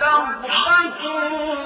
تبخسوا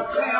God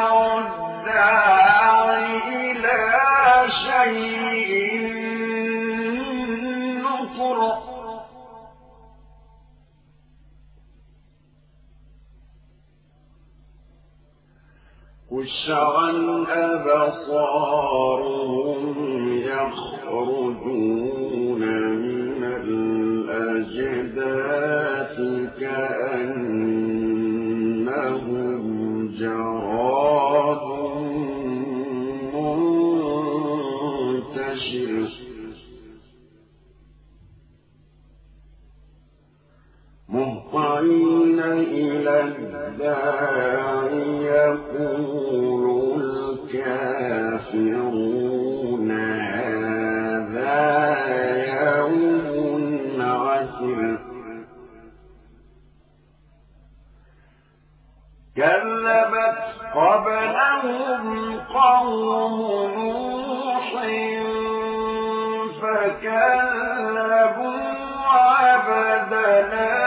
خشعا أبصارهم يخرجون من الأجداث كأنهم جراد مهطعين إلى الداعي يقول الكافرون هذا يوم عسر. كذبت قبلهم قوم نوح فكذبوا عبدنا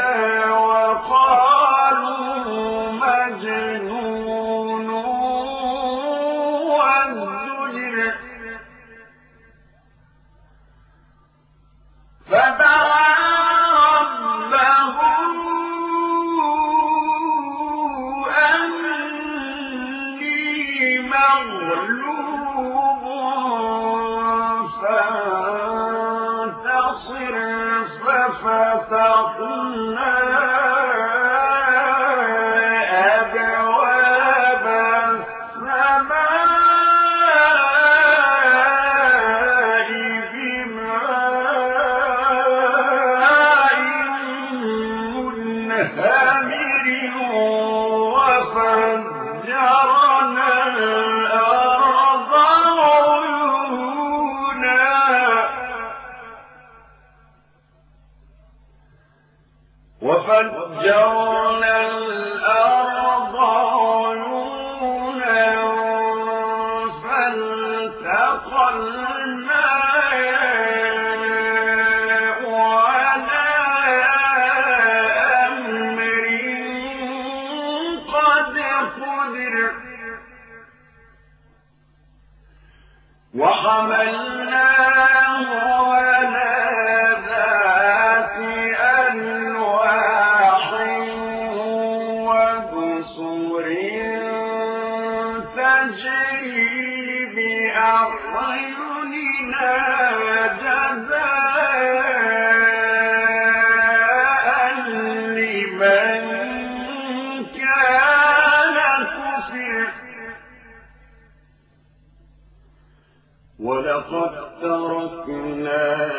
ولقد تركناها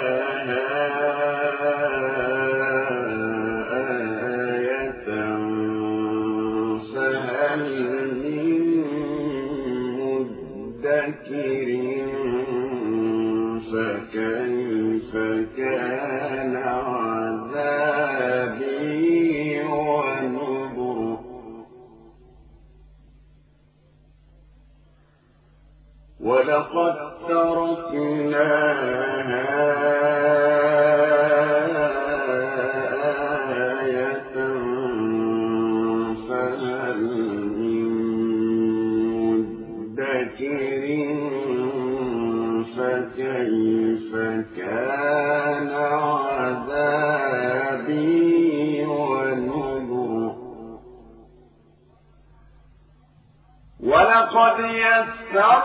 ولقد تركنا آية فهل من مدكر فكيف كان عذابي تركناها ولقد يسرنا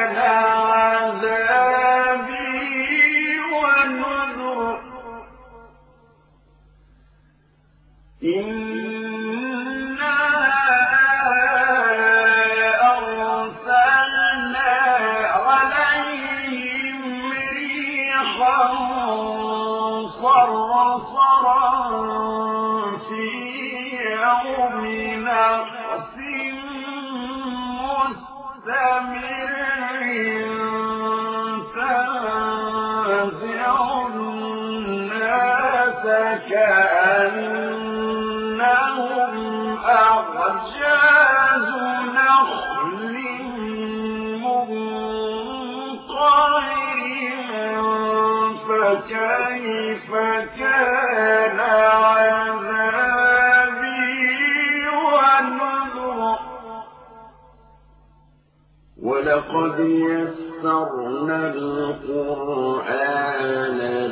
ولقد يسرنا القرآن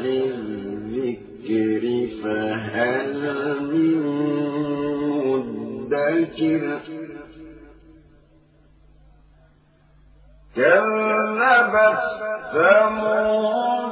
للذكر فهل من مدكر. كذبت ثمود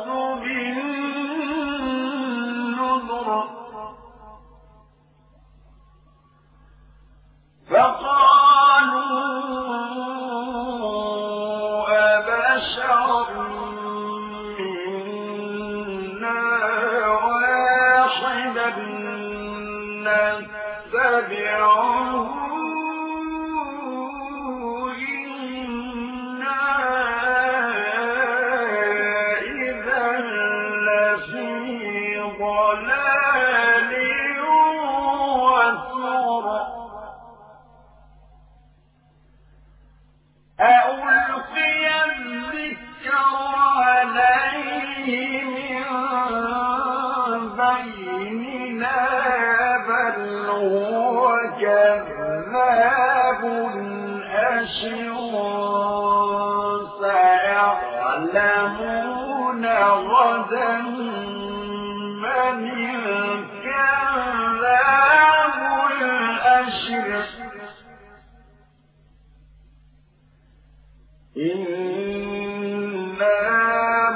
إنا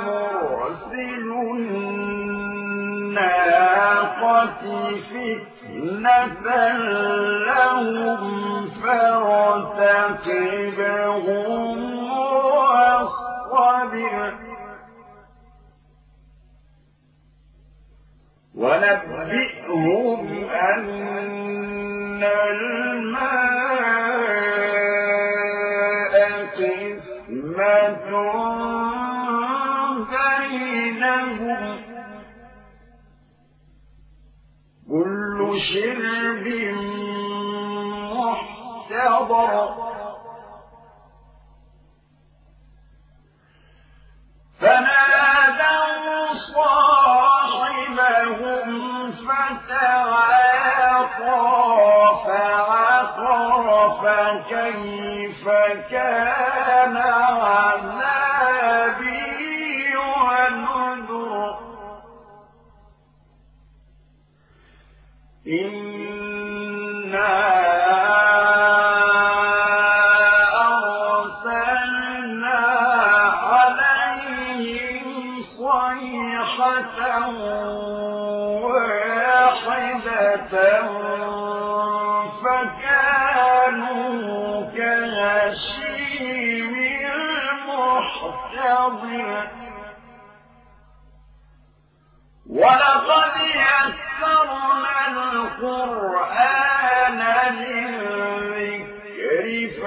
مرسل فتنة لهم شرب محتضر. فنادوا صاحبهم فتعاطى فعقر فكيف كان؟ إِنَّا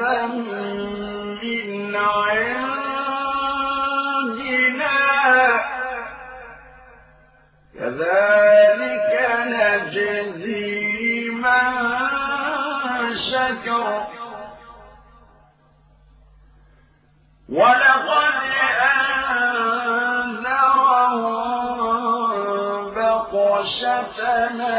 من عندنا. كذلك نجزي من شكر. ولقد أنذرهم بطشتنا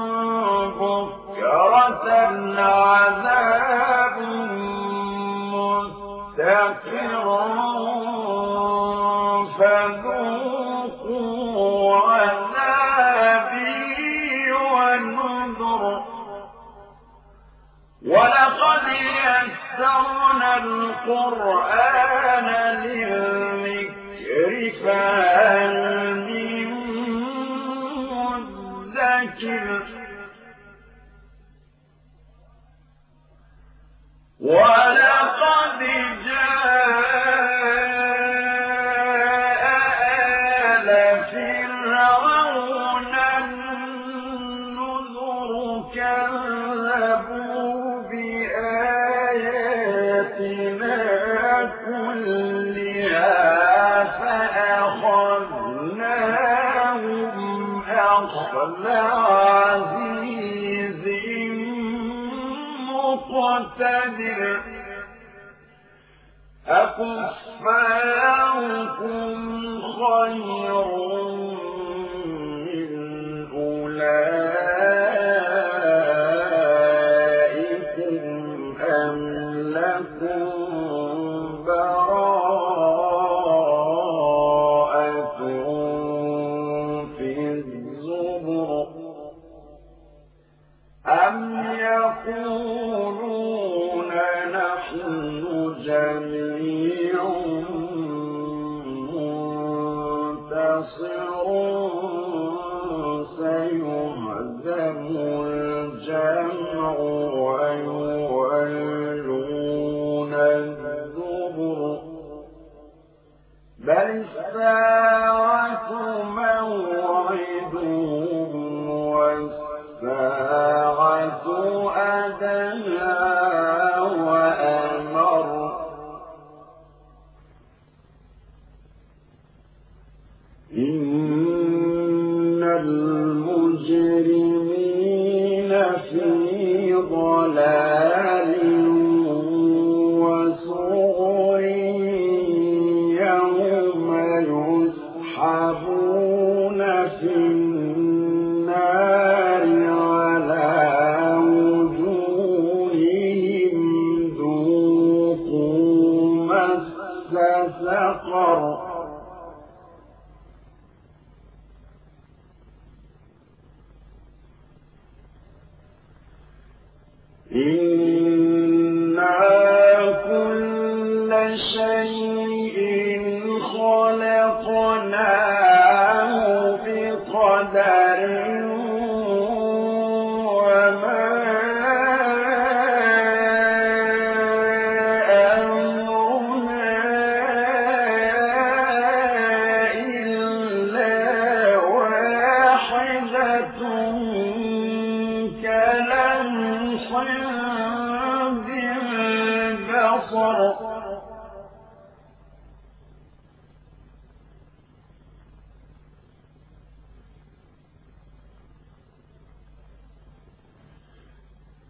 عذاب مستقر. فذوقوا ولقد القرآن للذكر فهل مقتدر أكفاركم خير Et صيد بصر.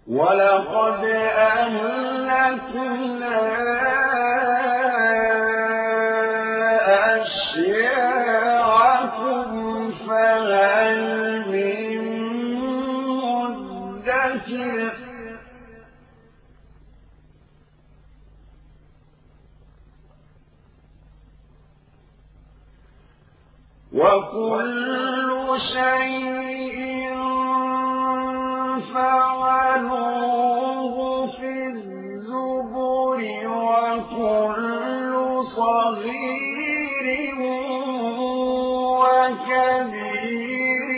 ولو وكل شيء فعلوه في الزبر وكل صغير وكبير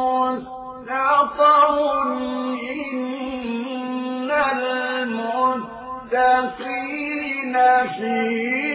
مستطر. إن المتقين فيه